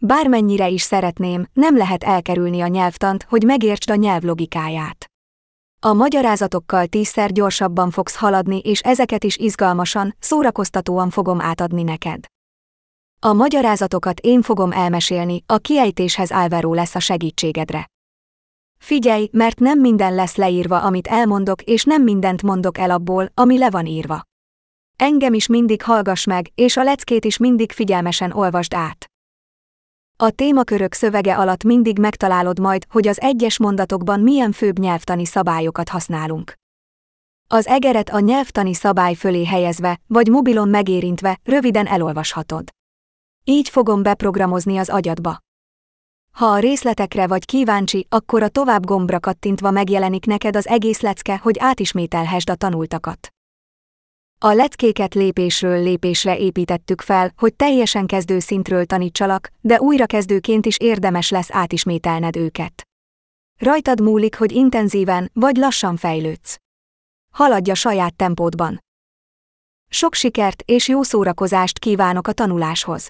Bármennyire is szeretném, nem lehet elkerülni a nyelvtant, hogy megértsd a nyelv logikáját. A magyarázatokkal tízszer gyorsabban fogsz haladni, és ezeket is izgalmasan, szórakoztatóan fogom átadni neked. A magyarázatokat én fogom elmesélni, a kiejtéshez Álveró lesz a segítségedre. Figyelj, mert nem minden lesz leírva, amit elmondok, és nem mindent mondok el abból, ami le van írva. Engem is mindig hallgass meg, és a leckét is mindig figyelmesen olvasd át. A témakörök szövege alatt mindig megtalálod majd, hogy az egyes mondatokban milyen főbb nyelvtani szabályokat használunk. Az egeret a nyelvtani szabály fölé helyezve, vagy mobilon megérintve, röviden elolvashatod. Így fogom beprogramozni az agyadba. Ha a részletekre vagy kíváncsi, akkor a tovább gombra kattintva megjelenik neked az egész lecke, hogy átismételhessd a tanultakat. A leckéket lépésről lépésre építettük fel, hogy teljesen kezdő szintről tanítsalak, de újrakezdőként is érdemes lesz átismételned őket. Rajtad múlik, hogy intenzíven vagy lassan fejlődsz. Haladj a saját tempódban. Sok sikert és jó szórakozást kívánok a tanuláshoz!